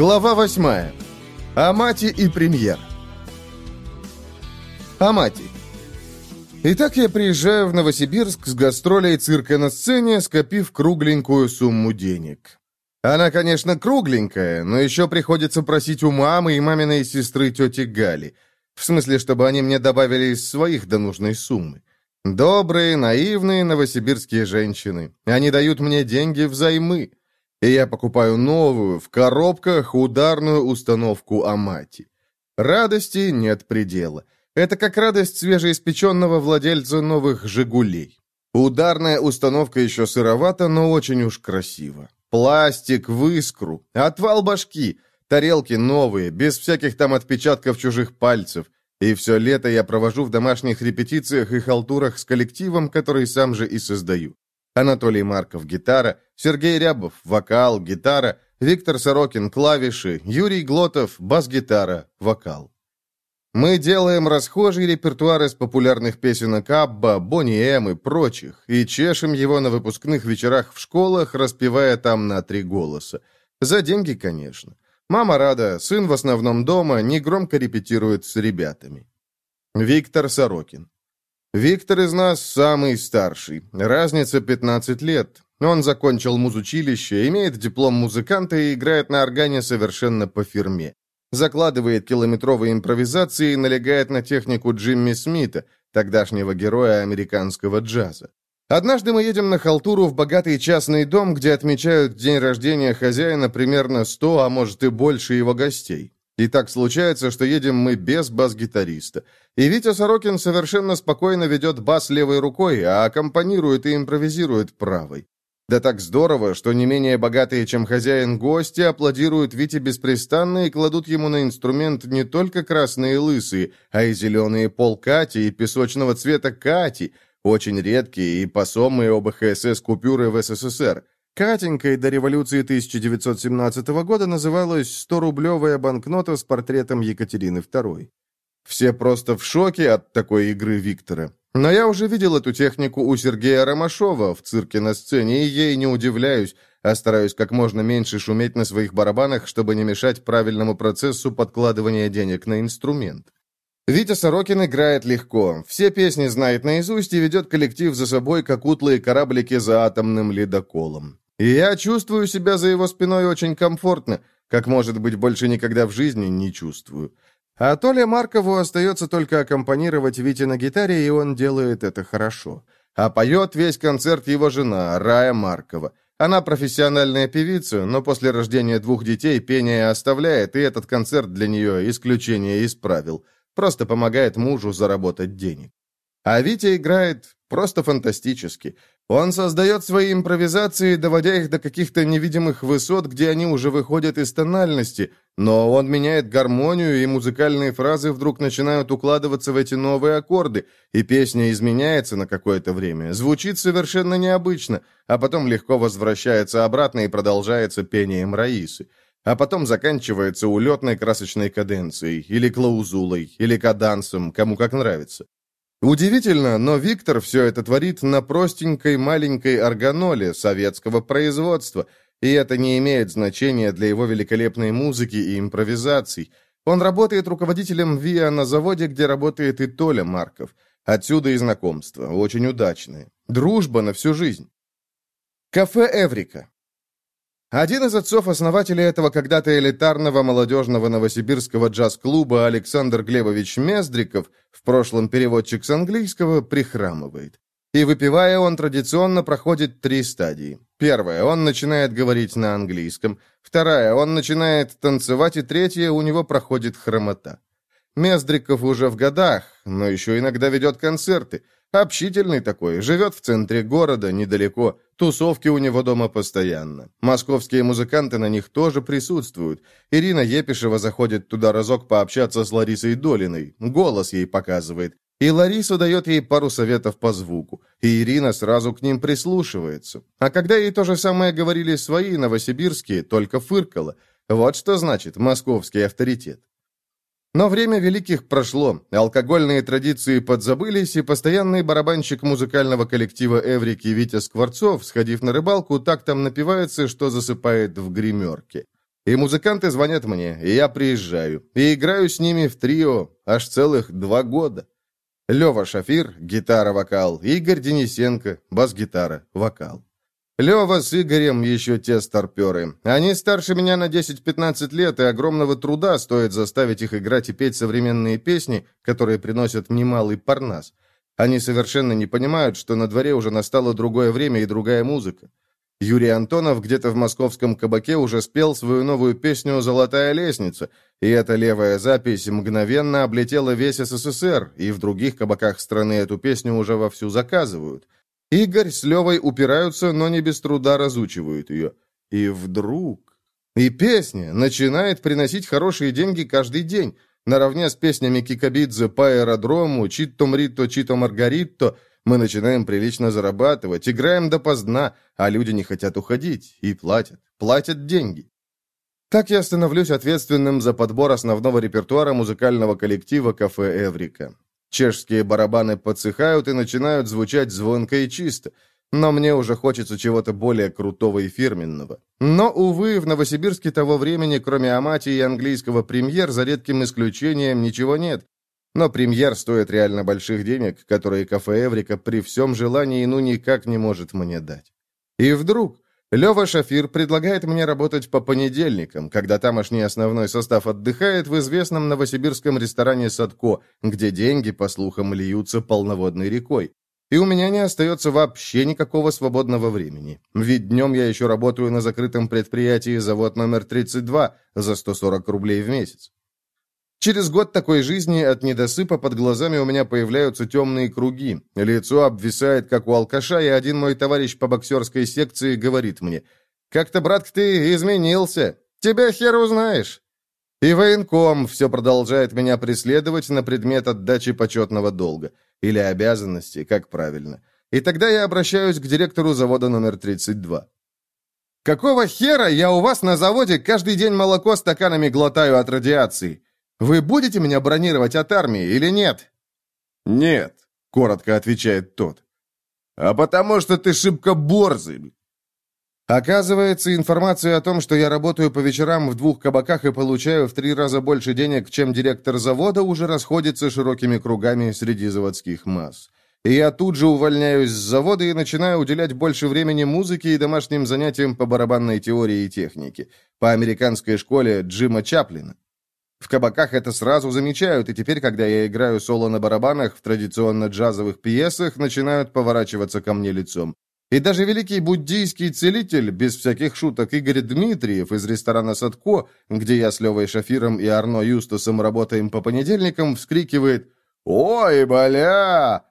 Глава 8. Амати и премьер. Амати. Итак, я приезжаю в Новосибирск с гастролей цирка на сцене, скопив кругленькую сумму денег. Она, конечно, кругленькая, но еще приходится просить у мамы и маминой сестры тети Гали. В смысле, чтобы они мне добавили из своих до нужной суммы. Добрые, наивные новосибирские женщины. Они дают мне деньги взаймы. И я покупаю новую, в коробках, ударную установку Амати. Радости нет предела. Это как радость свежеиспеченного владельца новых «Жигулей». Ударная установка еще сыровата, но очень уж красиво. Пластик в искру, отвал башки, тарелки новые, без всяких там отпечатков чужих пальцев. И все лето я провожу в домашних репетициях и халтурах с коллективом, который сам же и создаю. Анатолий Марков – гитара, Сергей Рябов – вокал, гитара, Виктор Сорокин – клавиши, Юрий Глотов – бас-гитара, вокал. Мы делаем расхожий репертуар из популярных песенок Абба, Бонни Эм и прочих, и чешем его на выпускных вечерах в школах, распевая там на три голоса. За деньги, конечно. Мама рада, сын в основном дома, негромко репетирует с ребятами. Виктор Сорокин. Виктор из нас самый старший, разница 15 лет. Он закончил музучилище, имеет диплом музыканта и играет на органе совершенно по фирме. Закладывает километровые импровизации и налегает на технику Джимми Смита, тогдашнего героя американского джаза. Однажды мы едем на халтуру в богатый частный дом, где отмечают день рождения хозяина примерно 100, а может и больше его гостей. И так случается, что едем мы без бас-гитариста. И Витя Сорокин совершенно спокойно ведет бас левой рукой, а аккомпанирует и импровизирует правой. Да так здорово, что не менее богатые, чем хозяин гости, аплодируют Вите беспрестанно и кладут ему на инструмент не только красные лысые, а и зеленые полкати и песочного цвета кати, очень редкие и посомые ОБХСС купюры в СССР. Катенькой до революции 1917 года называлась 100-рублевая банкнота с портретом Екатерины II. Все просто в шоке от такой игры Виктора. Но я уже видел эту технику у Сергея Ромашова в цирке на сцене, и ей не удивляюсь, а стараюсь как можно меньше шуметь на своих барабанах, чтобы не мешать правильному процессу подкладывания денег на инструмент. Витя Сорокин играет легко, все песни знает наизусть и ведет коллектив за собой, как утлые кораблики за атомным ледоколом. И я чувствую себя за его спиной очень комфортно, как, может быть, больше никогда в жизни не чувствую. А Толе Маркову остается только аккомпанировать Вите на гитаре, и он делает это хорошо. А поет весь концерт его жена, Рая Маркова. Она профессиональная певица, но после рождения двух детей пение оставляет, и этот концерт для нее исключение из правил. Просто помогает мужу заработать денег. А Витя играет просто фантастически. Он создает свои импровизации, доводя их до каких-то невидимых высот, где они уже выходят из тональности, но он меняет гармонию, и музыкальные фразы вдруг начинают укладываться в эти новые аккорды, и песня изменяется на какое-то время, звучит совершенно необычно, а потом легко возвращается обратно и продолжается пением Раисы. А потом заканчивается улетной красочной каденцией, или клаузулой, или кадансом, кому как нравится. Удивительно, но Виктор все это творит на простенькой маленькой органоле советского производства, и это не имеет значения для его великолепной музыки и импровизаций. Он работает руководителем ВИА на заводе, где работает и Толя Марков. Отсюда и знакомство, очень удачное. Дружба на всю жизнь. Кафе «Эврика». Один из отцов-основателей этого когда-то элитарного молодежного новосибирского джаз-клуба Александр Глебович Мездриков, в прошлом переводчик с английского, прихрамывает. И выпивая, он традиционно проходит три стадии. Первая, он начинает говорить на английском. Вторая, он начинает танцевать. И третья, у него проходит хромота. Мездриков уже в годах, но еще иногда ведет концерты. Общительный такой, живет в центре города, недалеко. Тусовки у него дома постоянно. Московские музыканты на них тоже присутствуют. Ирина Епишева заходит туда разок пообщаться с Ларисой Долиной. Голос ей показывает. И Лариса дает ей пару советов по звуку. И Ирина сразу к ним прислушивается. А когда ей то же самое говорили свои новосибирские, только фыркала. Вот что значит московский авторитет. Но время великих прошло, алкогольные традиции подзабылись, и постоянный барабанщик музыкального коллектива «Эврики» Витя Скворцов, сходив на рыбалку, так там напивается, что засыпает в гримерке. И музыканты звонят мне, и я приезжаю. И играю с ними в трио аж целых два года. Лева Шафир, гитара-вокал, Игорь Денисенко, бас-гитара, вокал. Лева с Игорем еще те старперы. Они старше меня на 10-15 лет, и огромного труда стоит заставить их играть и петь современные песни, которые приносят немалый парнас. Они совершенно не понимают, что на дворе уже настало другое время и другая музыка. Юрий Антонов где-то в московском кабаке уже спел свою новую песню «Золотая лестница», и эта левая запись мгновенно облетела весь СССР, и в других кабаках страны эту песню уже вовсю заказывают – Игорь с Левой упираются, но не без труда разучивают ее. И вдруг... И песня начинает приносить хорошие деньги каждый день, наравне с песнями Кикабидзе по аэродрому, Читто Мритто, Читто Маргаритто. Мы начинаем прилично зарабатывать, играем допоздна, а люди не хотят уходить и платят, платят деньги. Так я становлюсь ответственным за подбор основного репертуара музыкального коллектива «Кафе Эврика». Чешские барабаны подсыхают и начинают звучать звонко и чисто. Но мне уже хочется чего-то более крутого и фирменного. Но, увы, в Новосибирске того времени, кроме Амати и английского премьер, за редким исключением ничего нет. Но премьер стоит реально больших денег, которые кафе Эврика при всем желании ну никак не может мне дать. И вдруг Лева Шафир предлагает мне работать по понедельникам, когда тамошний основной состав отдыхает в известном новосибирском ресторане «Садко», где деньги, по слухам, льются полноводной рекой. И у меня не остается вообще никакого свободного времени. Ведь днем я еще работаю на закрытом предприятии завод номер 32 за 140 рублей в месяц. Через год такой жизни от недосыпа под глазами у меня появляются темные круги. Лицо обвисает, как у алкаша, и один мой товарищ по боксерской секции говорит мне, «Как-то, брат, ты изменился. Тебя хер узнаешь». И военком все продолжает меня преследовать на предмет отдачи почетного долга. Или обязанности, как правильно. И тогда я обращаюсь к директору завода номер 32. «Какого хера я у вас на заводе каждый день молоко стаканами глотаю от радиации?» Вы будете меня бронировать от армии или нет?» «Нет», — коротко отвечает тот. «А потому что ты шибко борзый». Оказывается, информация о том, что я работаю по вечерам в двух кабаках и получаю в три раза больше денег, чем директор завода, уже расходится широкими кругами среди заводских масс. И я тут же увольняюсь с завода и начинаю уделять больше времени музыке и домашним занятиям по барабанной теории и технике, по американской школе Джима Чаплина. В кабаках это сразу замечают, и теперь, когда я играю соло на барабанах в традиционно джазовых пьесах, начинают поворачиваться ко мне лицом. И даже великий буддийский целитель, без всяких шуток, Игорь Дмитриев из ресторана «Садко», где я с Левой Шафиром и Арно Юстасом работаем по понедельникам, вскрикивает «Ой, бля!»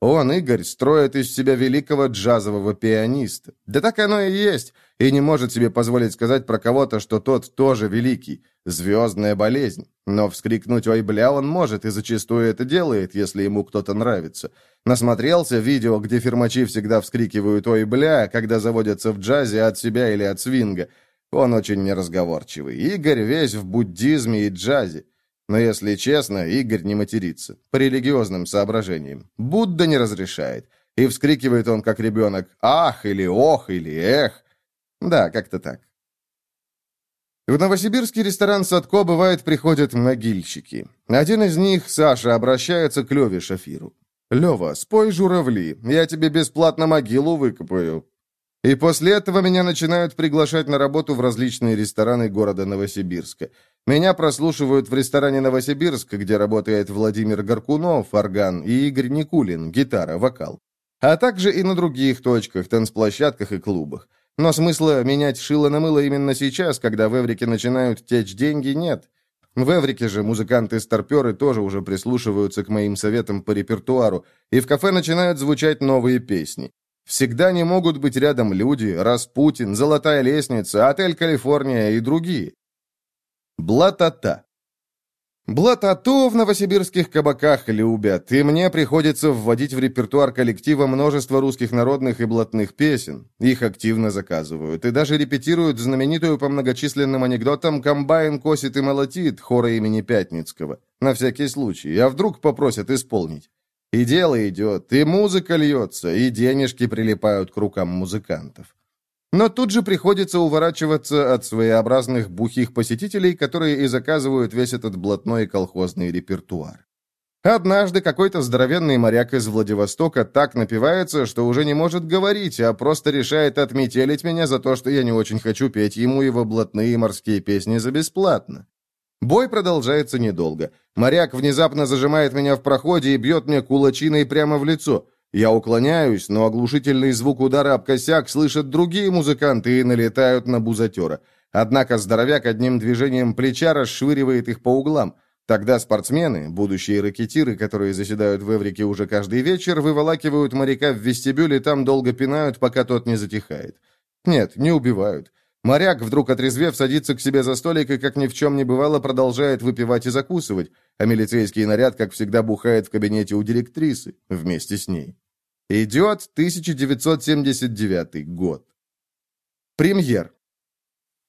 Он, Игорь, строит из себя великого джазового пианиста. Да так оно и есть, и не может себе позволить сказать про кого-то, что тот тоже великий. Звездная болезнь. Но вскрикнуть «Ой, бля» он может, и зачастую это делает, если ему кто-то нравится. Насмотрелся видео, где фирмачи всегда вскрикивают «Ой, бля», когда заводятся в джазе от себя или от свинга. Он очень неразговорчивый. Игорь весь в буддизме и джазе. Но если честно, Игорь не матерится. По религиозным соображениям. Будда не разрешает. И вскрикивает он, как ребенок, «Ах!» или «Ох!» или «Эх!» Да, как-то так. В новосибирский ресторан «Садко» бывает приходят могильщики. Один из них, Саша, обращается к Леве Шафиру. «Лева, спой журавли, я тебе бесплатно могилу выкопаю». И после этого меня начинают приглашать на работу в различные рестораны города Новосибирска. Меня прослушивают в ресторане «Новосибирск», где работает Владимир Горкунов, орган, и Игорь Никулин, гитара, вокал. А также и на других точках, танцплощадках и клубах. Но смысла менять шило на мыло именно сейчас, когда в Эврике начинают течь деньги, нет. В Эврике же музыканты-старперы тоже уже прислушиваются к моим советам по репертуару, и в кафе начинают звучать новые песни. Всегда не могут быть рядом люди, Распутин, Золотая лестница, Отель Калифорния и другие. Блатата. Блатату в новосибирских кабаках любят, и мне приходится вводить в репертуар коллектива множество русских народных и блатных песен. Их активно заказывают, и даже репетируют знаменитую по многочисленным анекдотам «Комбайн косит и молотит» хора имени Пятницкого. На всякий случай, а вдруг попросят исполнить. И дело идет, и музыка льется, и денежки прилипают к рукам музыкантов. Но тут же приходится уворачиваться от своеобразных бухих посетителей, которые и заказывают весь этот блатной колхозный репертуар. Однажды какой-то здоровенный моряк из Владивостока так напивается, что уже не может говорить, а просто решает отметелить меня за то, что я не очень хочу петь ему его блатные морские песни за бесплатно. Бой продолжается недолго. Моряк внезапно зажимает меня в проходе и бьет мне кулачиной прямо в лицо. Я уклоняюсь, но оглушительный звук удара об косяк слышат другие музыканты и налетают на бузатера. Однако здоровяк одним движением плеча расшвыривает их по углам. Тогда спортсмены, будущие ракетиры, которые заседают в Эврике уже каждый вечер, выволакивают моряка в вестибюль и там долго пинают, пока тот не затихает. Нет, не убивают. Моряк, вдруг отрезвев, садится к себе за столик и, как ни в чем не бывало, продолжает выпивать и закусывать, а милицейский наряд, как всегда, бухает в кабинете у директрисы вместе с ней. Идет 1979 год. Премьер.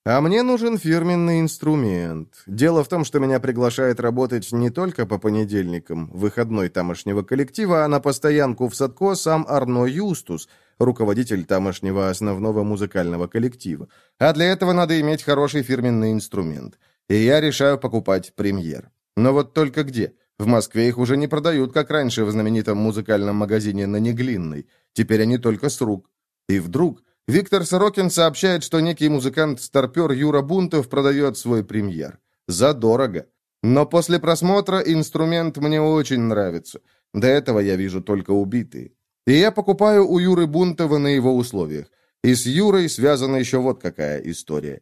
А мне нужен фирменный инструмент. Дело в том, что меня приглашает работать не только по понедельникам, выходной тамошнего коллектива, а на постоянку в Садко сам Арно Юстус, руководитель тамошнего основного музыкального коллектива. А для этого надо иметь хороший фирменный инструмент. И я решаю покупать премьер. Но вот только где? В Москве их уже не продают, как раньше в знаменитом музыкальном магазине на Неглинной. Теперь они только с рук. И вдруг Виктор Сорокин сообщает, что некий музыкант-старпер Юра Бунтов продает свой премьер. Задорого. Но после просмотра инструмент мне очень нравится. До этого я вижу только убитые. И я покупаю у Юры Бунтова на его условиях. И с Юрой связана еще вот какая история.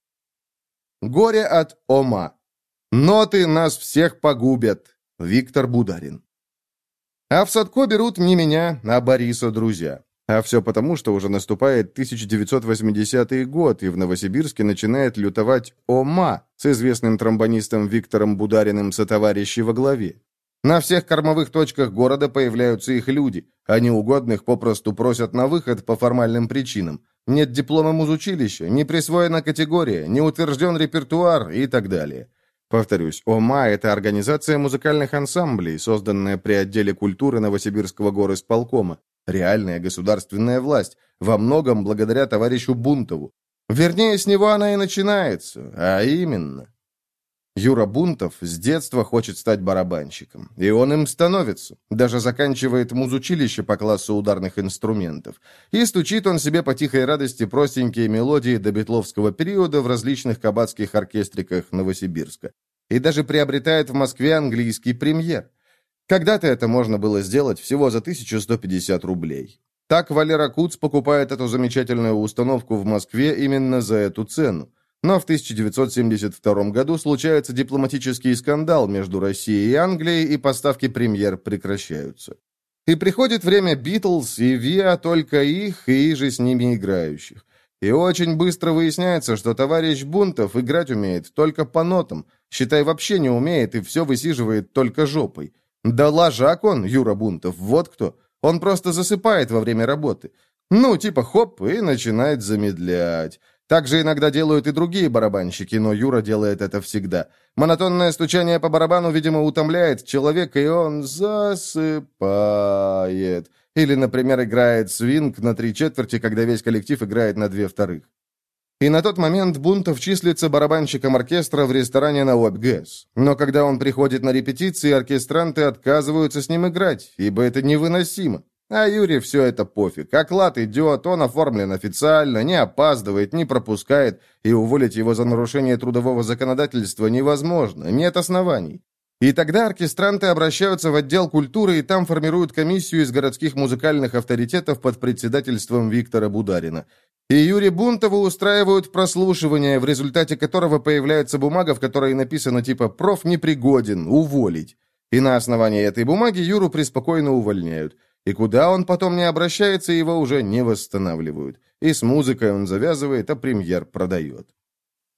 Горе от Ома. Ноты нас всех погубят. Виктор Бударин. А в Садко берут не меня, а Бориса друзья. А все потому, что уже наступает 1980 год, и в Новосибирске начинает лютовать ОМА с известным тромбонистом Виктором Будариным сотоварищи во главе. На всех кормовых точках города появляются их люди, а неугодных попросту просят на выход по формальным причинам. Нет диплома музучилища, не присвоена категория, не утвержден репертуар и так далее. Повторюсь, ОМА – это организация музыкальных ансамблей, созданная при отделе культуры Новосибирского горосполкома. Реальная государственная власть, во многом благодаря товарищу Бунтову. Вернее, с него она и начинается, а именно... Юра Бунтов с детства хочет стать барабанщиком, и он им становится, даже заканчивает музучилище по классу ударных инструментов. И стучит он себе по тихой радости простенькие мелодии до бетловского периода в различных кабацких оркестриках Новосибирска. И даже приобретает в Москве английский премьер. Когда-то это можно было сделать всего за 1150 рублей. Так Валера Куц покупает эту замечательную установку в Москве именно за эту цену. Но в 1972 году случается дипломатический скандал между Россией и Англией, и поставки премьер прекращаются. И приходит время Битлз и Виа только их и же с ними играющих. И очень быстро выясняется, что товарищ Бунтов играть умеет только по нотам, считай, вообще не умеет и все высиживает только жопой. Да ложак он, Юра Бунтов, вот кто. Он просто засыпает во время работы. Ну, типа хоп, и начинает замедлять. Так же иногда делают и другие барабанщики, но Юра делает это всегда. Монотонное стучание по барабану, видимо, утомляет человека, и он засыпает. Или, например, играет свинг на три четверти, когда весь коллектив играет на две вторых. И на тот момент Бунтов числится барабанщиком оркестра в ресторане на ОБГЭС. Но когда он приходит на репетиции, оркестранты отказываются с ним играть, ибо это невыносимо. А Юре все это пофиг. Оклад идет, он оформлен официально, не опаздывает, не пропускает, и уволить его за нарушение трудового законодательства невозможно, нет оснований. И тогда оркестранты обращаются в отдел культуры, и там формируют комиссию из городских музыкальных авторитетов под председательством Виктора Бударина. И Юрия Бунтова устраивают прослушивание, в результате которого появляется бумага, в которой написано типа «проф непригоден, уволить». И на основании этой бумаги Юру преспокойно увольняют. И куда он потом не обращается, его уже не восстанавливают. И с музыкой он завязывает, а премьер продает.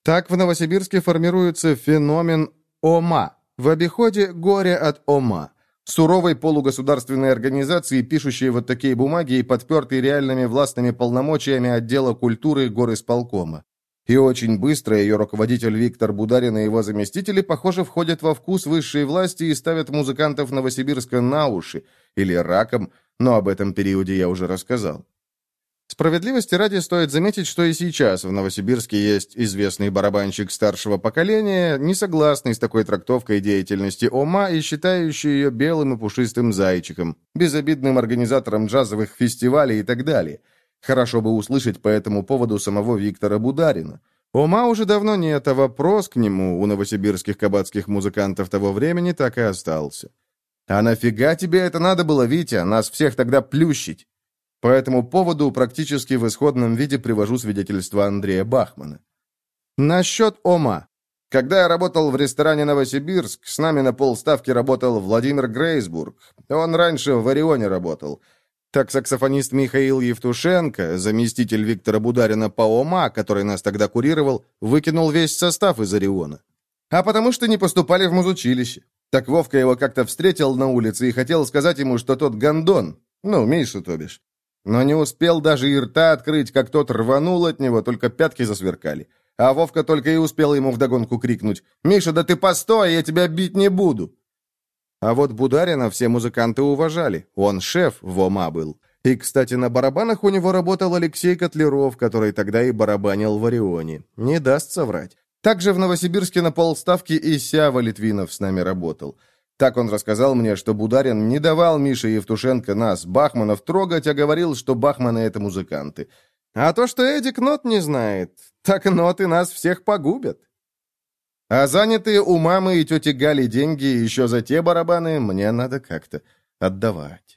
Так в Новосибирске формируется феномен ОМА. В обиходе «горе от ОМА» суровой полугосударственной организации, пишущей вот такие бумаги и подпертой реальными властными полномочиями отдела культуры горисполкома. И очень быстро ее руководитель Виктор Бударин и его заместители, похоже, входят во вкус высшей власти и ставят музыкантов Новосибирска на уши, или раком, но об этом периоде я уже рассказал. Справедливости ради стоит заметить, что и сейчас в Новосибирске есть известный барабанщик старшего поколения, не согласный с такой трактовкой деятельности ОМА и считающий ее белым и пушистым зайчиком, безобидным организатором джазовых фестивалей и так далее. Хорошо бы услышать по этому поводу самого Виктора Бударина. ОМА уже давно нет, а вопрос к нему у новосибирских кабацких музыкантов того времени так и остался. «А нафига тебе это надо было, Витя? Нас всех тогда плющить!» По этому поводу практически в исходном виде привожу свидетельство Андрея Бахмана. Насчет ОМА. Когда я работал в ресторане «Новосибирск», с нами на полставки работал Владимир Грейсбург. Он раньше в «Орионе» работал. Так саксофонист Михаил Евтушенко, заместитель Виктора Бударина по ОМА, который нас тогда курировал, выкинул весь состав из «Ориона». А потому что не поступали в музучилище. Так Вовка его как-то встретил на улице и хотел сказать ему, что тот гондон. Ну, Миша, то бишь. Но не успел даже и рта открыть, как тот рванул от него, только пятки засверкали. А Вовка только и успел ему вдогонку крикнуть «Миша, да ты постой, я тебя бить не буду!» А вот Бударина все музыканты уважали, он шеф в ОМА был. И, кстати, на барабанах у него работал Алексей Котлеров, который тогда и барабанил в Орионе. Не даст соврать. Также в Новосибирске на полставки и Сява Литвинов с нами работал. Так он рассказал мне, что Бударин не давал Мише Евтушенко нас, Бахманов, трогать, а говорил, что Бахманы — это музыканты. А то, что Эдик нот не знает, так ноты нас всех погубят. А занятые у мамы и тети Гали деньги еще за те барабаны мне надо как-то отдавать.